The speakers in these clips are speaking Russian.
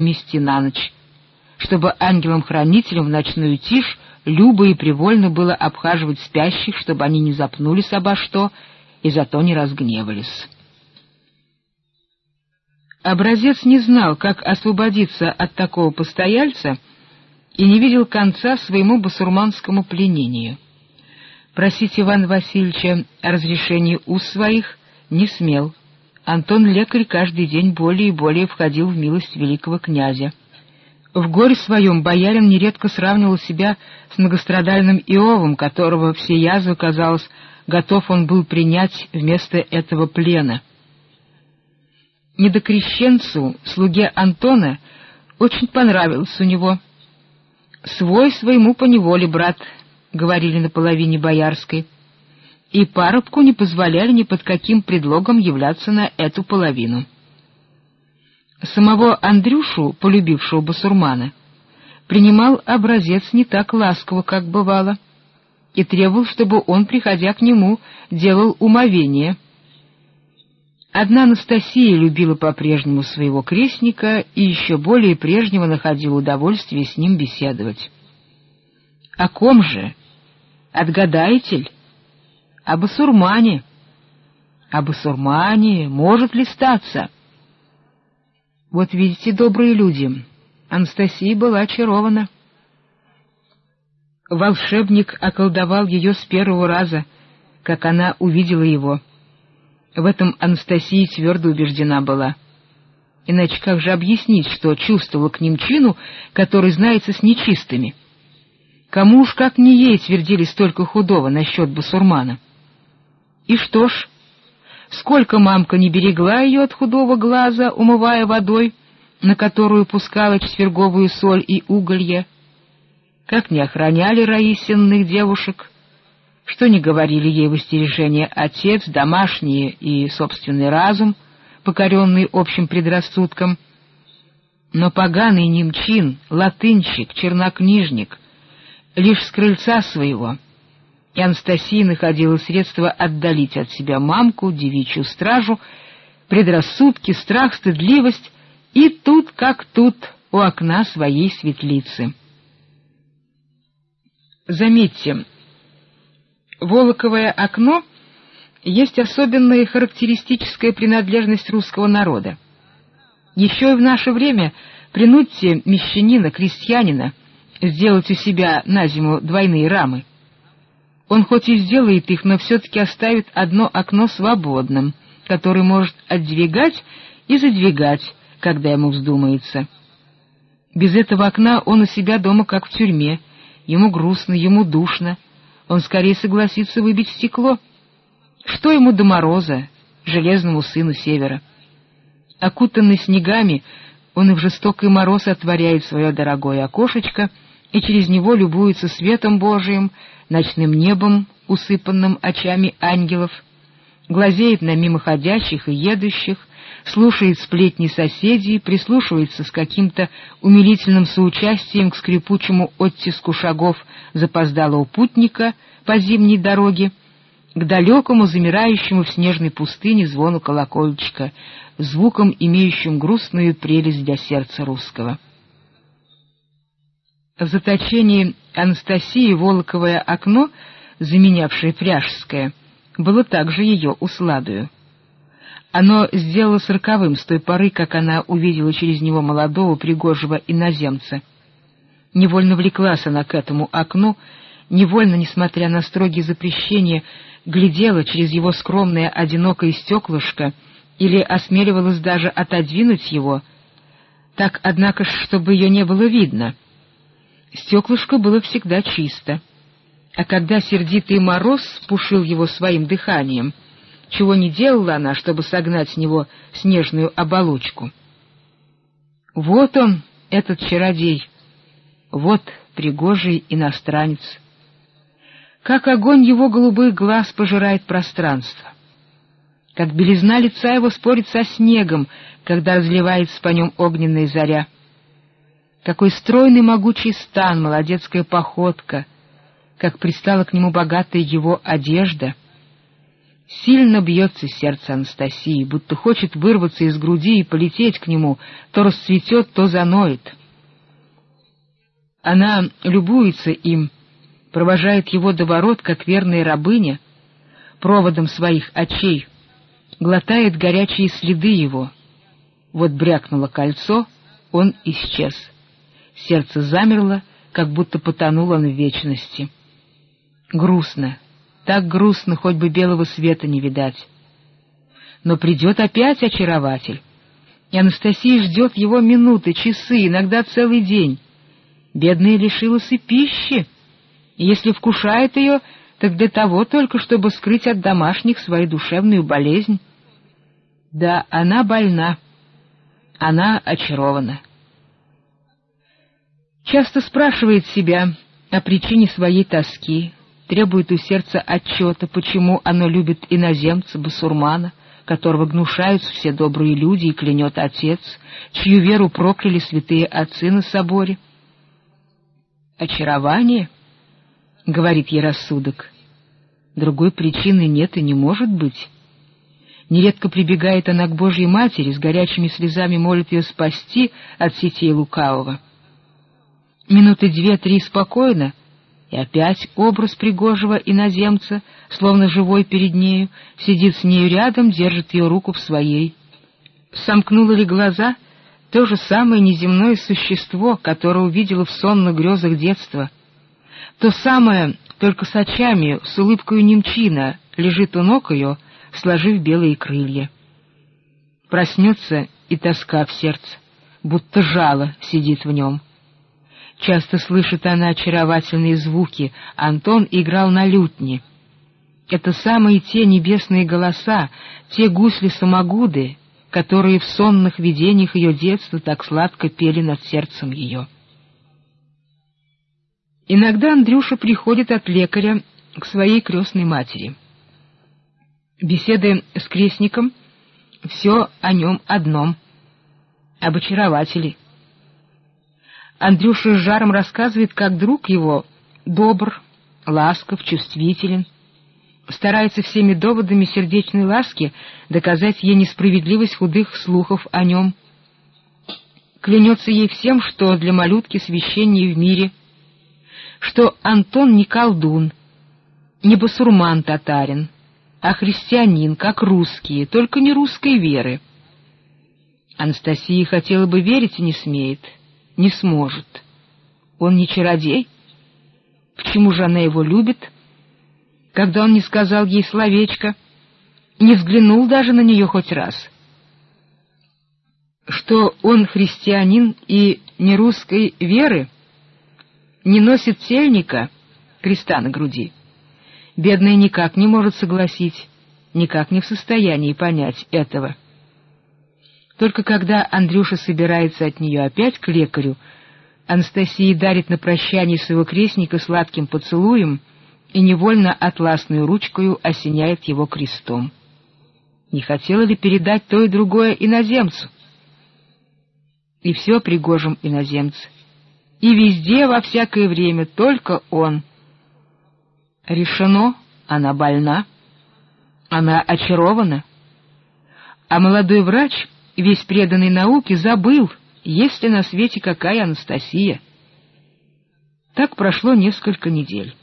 мести на ночь, чтобы ангелам-хранителям в ночную тишь любо и привольно было обхаживать спящих, чтобы они не запнулись обо что и зато не разгневались. Образец не знал, как освободиться от такого постояльца, и не видел конца своему басурманскому пленению. Просить Ивана Васильевича о разрешении уз своих не смел. Антон Лекарь каждый день более и более входил в милость великого князя. В горе своем боярин нередко сравнивал себя с многострадальным Иовом, которого все язвы, казалось, готов он был принять вместо этого плена. Недокрещенцу, слуге Антона, очень понравился у него. «Свой своему поневоле, брат», — говорили на половине Боярской, и парубку не позволяли ни под каким предлогом являться на эту половину. Самого Андрюшу, полюбившего басурмана, принимал образец не так ласково, как бывало, и требовал, чтобы он, приходя к нему, делал умовение. Одна Анастасия любила по-прежнему своего крестника и еще более прежнего находила удовольствие с ним беседовать. О ком же? Отгадаете ли? О басурмане. О басурмане может ли статься? Вот видите, добрые люди, Анастасия была очарована. Волшебник околдовал ее с первого раза, как она увидела его. В этом Анастасия твердо убеждена была. Иначе как же объяснить, что чувствовала к ним чину, который знается с нечистыми? Кому уж как не ей твердили столько худого насчет басурмана? И что ж, сколько мамка не берегла ее от худого глаза, умывая водой, на которую пускала четверговую соль и уголье, как не охраняли Раисинных девушек, что не говорили ей в остережение отец, домашние и собственный разум, покоренный общим предрассудком. Но поганый немчин, латынщик, чернокнижник, лишь с крыльца своего, и Анастасия находила средства отдалить от себя мамку, девичью стражу, предрассудки, страх, стыдливость, и тут как тут у окна своей светлицы. Заметьте, Волоковое окно есть особенная характеристическая принадлежность русского народа. Еще и в наше время принудьте мещанина, крестьянина сделать у себя на зиму двойные рамы. Он хоть и сделает их, но все-таки оставит одно окно свободным, которое может отдвигать и задвигать, когда ему вздумается. Без этого окна он у себя дома как в тюрьме, ему грустно, ему душно, он скорее согласится выбить стекло. Что ему до мороза, железному сыну севера? Окутанный снегами, он и в жестокий мороз отворяет свое дорогое окошечко и через него любуется светом Божиим, ночным небом, усыпанным очами ангелов, глазеет на мимоходящих и едущих, слушает сплетни соседей, прислушивается с каким-то умилительным соучастием к скрипучему оттиску шагов запоздалого путника по зимней дороге, к далекому, замирающему в снежной пустыне звону колокольчика, звуком, имеющим грустную прелесть для сердца русского. В заточении Анастасии Волоковое окно, заменявшее Пряжское, было также ее усладою. Оно сделало сороковым с той поры, как она увидела через него молодого пригожего иноземца. Невольно влеклась она к этому окну, невольно, несмотря на строгие запрещения, глядела через его скромное одинокое стеклышко или осмеливалась даже отодвинуть его, так, однако, чтобы ее не было видно. Стеклышко было всегда чисто, а когда сердитый мороз пушил его своим дыханием — чего не делала она, чтобы согнать с него снежную оболочку. Вот он, этот чародей, вот пригожий иностранец. Как огонь его голубых глаз пожирает пространство, как белизна лица его спорит со снегом, когда разливается по нем огненная заря. Какой стройный могучий стан, молодецкая походка, как пристала к нему богатая его одежда — Сильно бьется сердце Анастасии, будто хочет вырваться из груди и полететь к нему, то расцветет, то заноет. Она любуется им, провожает его до ворот, как верная рабыня, проводом своих очей, глотает горячие следы его. Вот брякнуло кольцо, он исчез. Сердце замерло, как будто потонул он в вечности. Грустно, так грустно, хоть бы белого света не видать. Но придет опять очарователь, и Анастасия ждет его минуты, часы, иногда целый день. Бедная лишилась и пищи, и если вкушает ее, так для того только, чтобы скрыть от домашних свою душевную болезнь. Да, она больна, она очарована. Часто спрашивает себя о причине своей тоски, требует у сердца отчета, почему оно любит иноземца, басурмана, которого гнушаются все добрые люди и клянет отец, чью веру прокляли святые отцы на соборе. «Очарование?» — говорит ей рассудок. «Другой причины нет и не может быть». Нередко прибегает она к Божьей Матери, с горячими слезами молит ее спасти от сетей лукавого. Минуты две-три спокойно, и опять образ пригожего иноземца, словно живой перед нею, сидит с нею рядом, держит ее руку в своей. Сомкнуло ли глаза то же самое неземное существо, которое увидела в сонных грезах детства? То самое, только с очами, с улыбкой немчина, лежит у ног ее, сложив белые крылья. Проснется и тоска в сердце, будто жало сидит в нем. Часто слышит она очаровательные звуки, Антон играл на лютне. Это самые те небесные голоса, те гусли-самогуды, которые в сонных видениях ее детства так сладко пели над сердцем ее. Иногда Андрюша приходит от лекаря к своей крестной матери. Беседы с крестником — все о нем одном, об очарователе — Андрюша с жаром рассказывает, как друг его добр, ласков, чувствителен, старается всеми доводами сердечной ласки доказать ей несправедливость худых слухов о нем. Клянется ей всем, что для малютки священнее в мире, что Антон не колдун, не басурман татарин, а христианин, как русские, только не русской веры. Анастасия хотела бы верить и не смеет — не сможет. Он не чародей. Почему же она его любит? Когда он не сказал ей словечко, не взглянул даже на нее хоть раз. Что он христианин и не русской веры, не носит тельника, креста на груди. Бедная никак не может согласить, никак не в состоянии понять этого. Только когда Андрюша собирается от нее опять к лекарю, Анастасия дарит на прощание своего крестника сладким поцелуем и невольно атласную ручкою осеняет его крестом. Не хотела ли передать то и другое иноземцу? И все пригожим иноземце. И везде, во всякое время, только он. Решено, она больна, она очарована. А молодой врач весь преданный науке, забыл, есть ли на свете какая Анастасия. Так прошло несколько недель.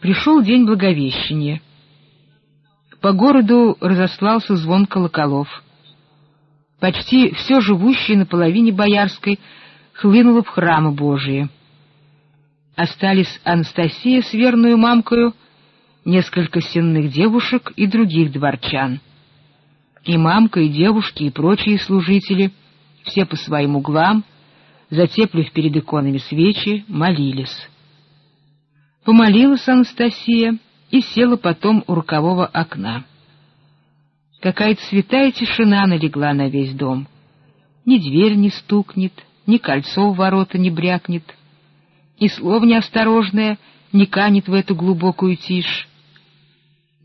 Пришел день Благовещения. По городу разослался звон колоколов. Почти все живущее на половине Боярской хлынуло в храмы Божии. Остались Анастасия с верную мамкою, несколько сенных девушек и других дворчан — и мамка, и девушки, и прочие служители, все по своим углам, затеплив перед иконами свечи, молились. Помолилась Анастасия и села потом у рукового окна. Какая-то святая тишина налегла на весь дом. Ни дверь не стукнет, ни кольцо в ворота не брякнет, и слово неосторожное не канет в эту глубокую тишь.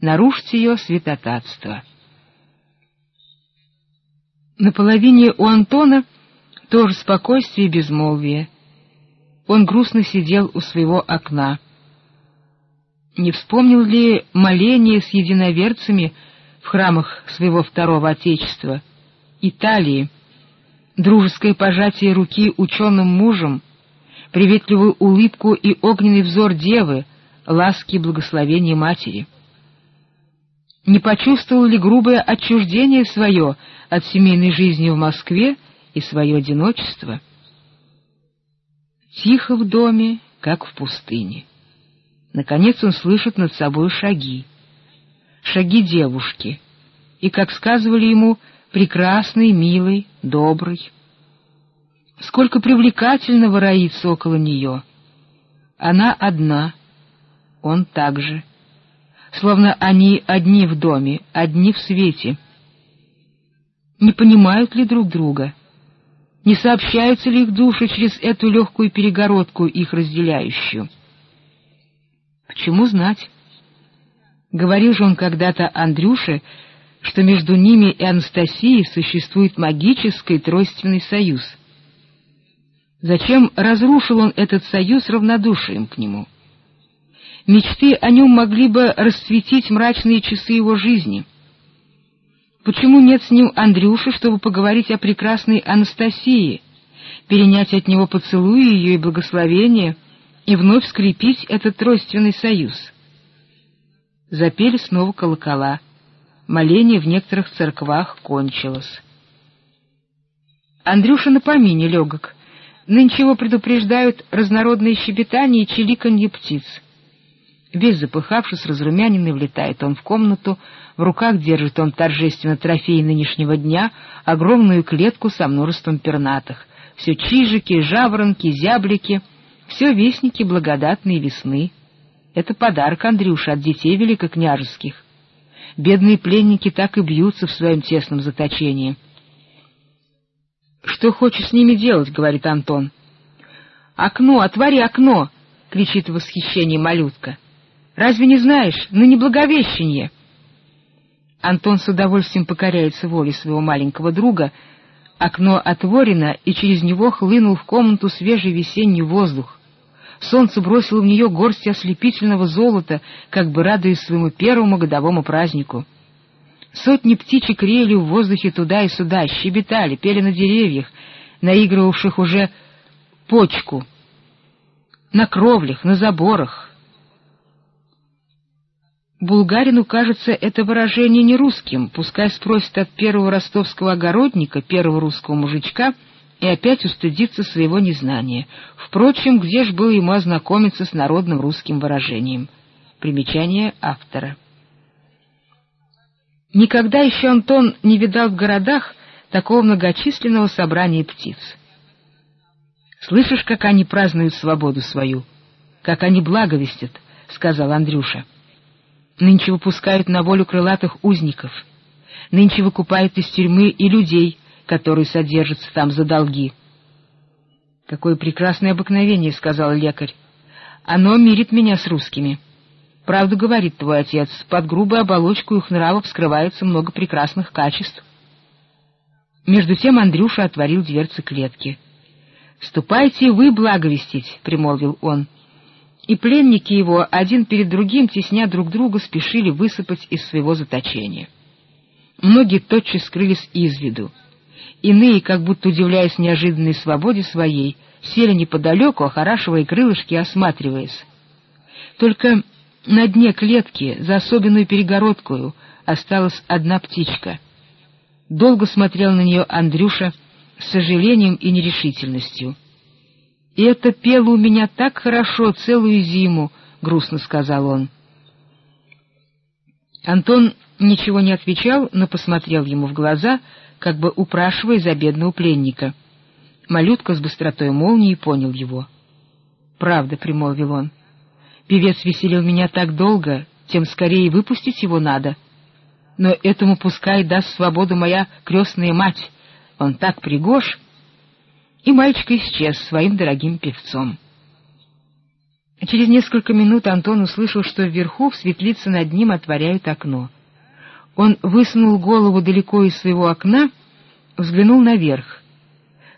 Нарушить ее святотатство — на половине у Антона тоже спокойствие и безмолвие. Он грустно сидел у своего окна. Не вспомнил ли моление с единоверцами в храмах своего второго отечества, Италии, дружеское пожатие руки ученым мужем, приветливую улыбку и огненный взор девы, ласки и благословения матери? Не почувствовал ли грубое отчуждение свое от семейной жизни в Москве и свое одиночество? Тихо в доме, как в пустыне. Наконец он слышит над собой шаги. Шаги девушки. И, как сказывали ему, прекрасный, милый, добрый. Сколько привлекательного роится около нее. Она одна, он также. Словно они одни в доме, одни в свете. Не понимают ли друг друга? Не сообщаются ли их души через эту легкую перегородку, их разделяющую? Почему знать? Говорил же он когда-то Андрюше, что между ними и Анастасией существует магический тройственный союз. Зачем разрушил он этот союз равнодушием к нему? Мечты о нем могли бы расцветить мрачные часы его жизни. Почему нет с ним Андрюши, чтобы поговорить о прекрасной Анастасии, перенять от него поцелуи ее и благословения и вновь скрепить этот тройственный союз? Запели снова колокола. Моление в некоторых церквах кончилось. Андрюша на помине легок. Нынче его предупреждают разнородные щебетания и чиликанье птиц. Весь запыхавшись, разрумяненный, влетает он в комнату, в руках держит он торжественно трофей нынешнего дня, огромную клетку со множеством пернатых. Все чижики, жаворонки, зяблики, все вестники благодатной весны. Это подарок Андрюша от детей великокняжеских. Бедные пленники так и бьются в своем тесном заточении. «Что хочешь с ними делать?» — говорит Антон. «Окно, отвори окно!» — кричит в восхищении малютка. «Разве не знаешь? Ну, не благовещение!» Антон с удовольствием покоряется воле своего маленького друга. Окно отворено, и через него хлынул в комнату свежий весенний воздух. Солнце бросило в нее горсть ослепительного золота, как бы радуясь своему первому годовому празднику. Сотни птичек реяли в воздухе туда и сюда, щебетали, пели на деревьях, наигрывавших уже почку, на кровлях, на заборах. Булгарину кажется это выражение не русским, пускай спросит от первого ростовского огородника, первого русского мужичка, и опять устыдится своего незнания. Впрочем, где ж было ему ознакомиться с народным русским выражением? Примечание автора. Никогда еще Антон не видал в городах такого многочисленного собрания птиц. «Слышишь, как они празднуют свободу свою? Как они благовестят?» — сказал Андрюша. «Нынче выпускают на волю крылатых узников. Нынче выкупают из тюрьмы и людей, которые содержатся там за долги». «Какое прекрасное обыкновение», — сказал лекарь. «Оно мирит меня с русскими». Правду говорит твой отец, под грубую оболочку их нравов скрывается много прекрасных качеств. Между тем Андрюша отворил дверцы клетки. «Ступайте вы благовестить», — примолвил он. И пленники его, один перед другим, тесня друг друга, спешили высыпать из своего заточения. Многие тотчас скрылись из виду. Иные, как будто удивляясь неожиданной свободе своей, сели неподалеку, охорашивая крылышки, осматриваясь. Только на дне клетки, за особенную перегородку, осталась одна птичка. Долго смотрел на нее Андрюша с сожалением и нерешительностью. «И это пело у меня так хорошо целую зиму», — грустно сказал он. Антон ничего не отвечал, но посмотрел ему в глаза, как бы упрашивая за бедного пленника. Малютка с быстротой молнии понял его. «Правда», — примолвил он, — Певец веселил меня так долго, тем скорее выпустить его надо. Но этому пускай даст свободу моя крестная мать. Он так пригож. И мальчик исчез своим дорогим певцом. Через несколько минут Антон услышал, что вверху в светлице над ним отворяют окно. Он высунул голову далеко из своего окна, взглянул наверх.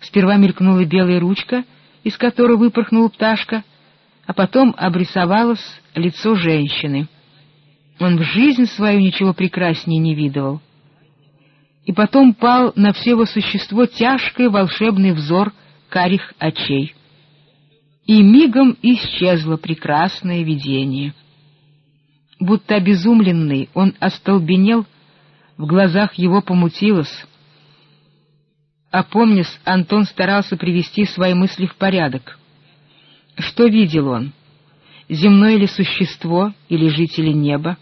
Сперва мелькнула белая ручка, из которой выпорхнула пташка — а потом обрисовалось лицо женщины. Он в жизнь свою ничего прекраснее не видывал. И потом пал на все его существо тяжкий волшебный взор карих очей. И мигом исчезло прекрасное видение. Будто обезумленный, он остолбенел, в глазах его помутилось. Опомнясь, Антон старался привести свои мысли в порядок. Что видел он? Земное ли существо или жители неба?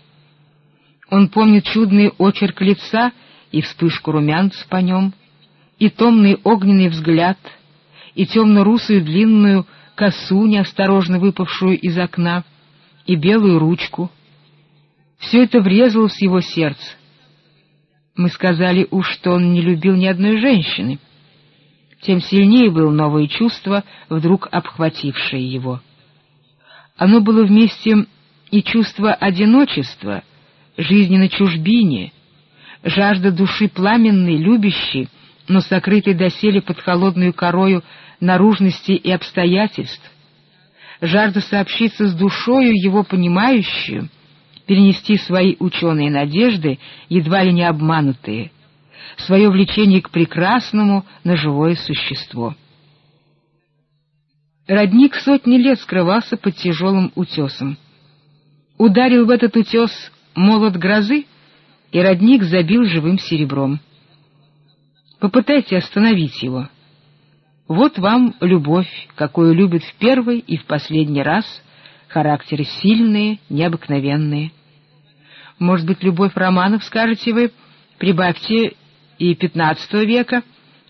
Он помнит чудный очерк лица и вспышку румянца по нем, и томный огненный взгляд, и темно-русую длинную косу, неосторожно выпавшую из окна, и белую ручку. Все это врезалось в его сердце. Мы сказали уж, что он не любил ни одной женщины. Тем сильнее было новое чувство, вдруг обхватившее его. Оно было вместе и чувство одиночества, жизни на чужбине, жажда души пламенной, любящей, но сокрытой доселе под холодную корою наружности и обстоятельств, жажда сообщиться с душою его понимающую, перенести свои ученые надежды, едва ли не обманутые, свое влечение к прекрасному на живое существо. Родник сотни лет скрывался под тяжелым утесом. Ударил в этот утес молот грозы, и родник забил живым серебром. Попытайте остановить его. Вот вам любовь, какую любят в первый и в последний раз, характеры сильные, необыкновенные. Может быть, любовь романов, скажете вы, прибавьте и XV века,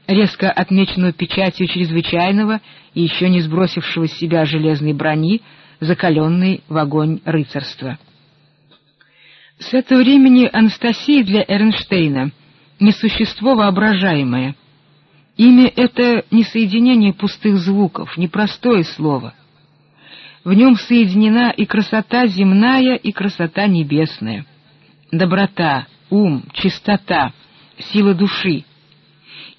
резко отмеченную печатью чрезвычайного и еще не сбросившего с себя железной брони, закаленной в огонь рыцарства. С этого времени Анастасия для Эрнштейна не существо воображаемое. Имя — это не соединение пустых звуков, не простое слово. В нем соединена и красота земная, и красота небесная. Доброта, ум, чистота, сила души.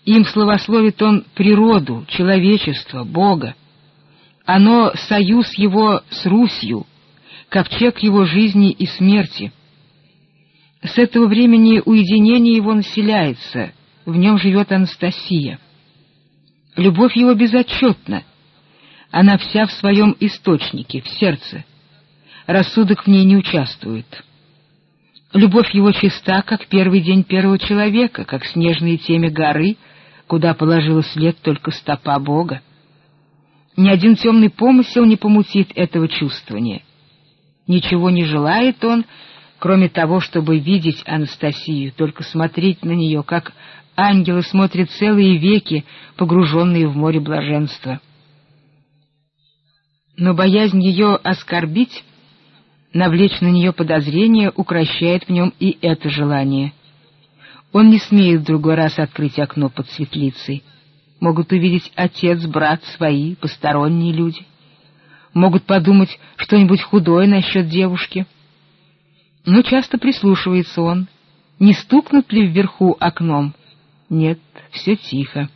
Им словословит он природу, человечество, Бога. Оно — союз его с Русью, ковчег его жизни и смерти — с этого времени уединение его населяется, в нем живет Анастасия. Любовь его безотчетна, она вся в своем источнике, в сердце. Рассудок в ней не участвует. Любовь его чиста, как первый день первого человека, как снежные темя горы, куда положила след только стопа Бога. Ни один темный помысел не помутит этого чувствования. Ничего не желает он, кроме того, чтобы видеть Анастасию, только смотреть на нее, как ангелы смотрят целые веки, погруженные в море блаженства. Но боязнь ее оскорбить, навлечь на нее подозрение, укращает в нем и это желание. Он не смеет в другой раз открыть окно под светлицей. Могут увидеть отец, брат, свои, посторонние люди. Могут подумать что-нибудь худое насчет девушки — но часто прислушивается он. Не стукнут ли вверху окном? Нет, все тихо.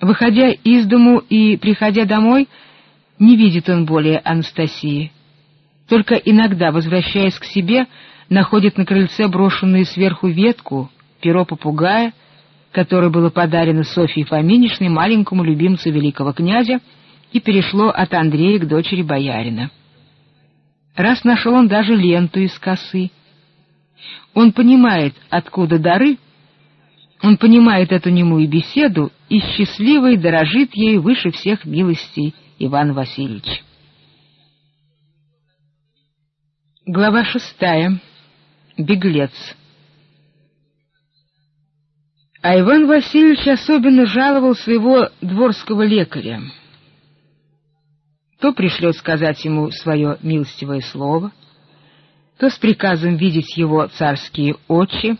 Выходя из дому и приходя домой, не видит он более Анастасии. Только иногда, возвращаясь к себе, находит на крыльце брошенную сверху ветку, перо попугая, которое было подарено Софье Фоминишной, маленькому любимцу великого князя, и перешло от Андрея к дочери боярина. Раз нашел он даже ленту из косы. Он понимает, откуда дары, он понимает эту немую беседу и счастливый дорожит ей выше всех милостей Иван Васильевич. Глава шестая. Беглец. А Иван Васильевич особенно жаловал своего дворского лекаря то пришлет сказать ему свое милостивое слово, то с приказом видеть его царские очи,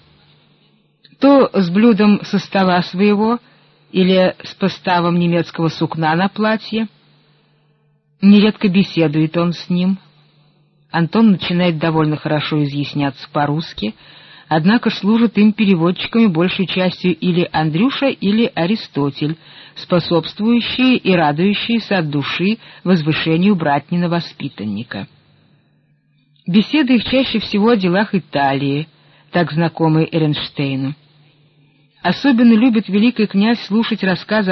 то с блюдом со стола своего или с поставом немецкого сукна на платье. Нередко беседует он с ним. Антон начинает довольно хорошо изъясняться по-русски, однако служат им переводчиками большей частью или Андрюша, или Аристотель, способствующие и радующиеся от души возвышению братнина воспитанника. Беседы их чаще всего о делах Италии, так знакомой Эренштейну. Особенно любит великий князь слушать рассказы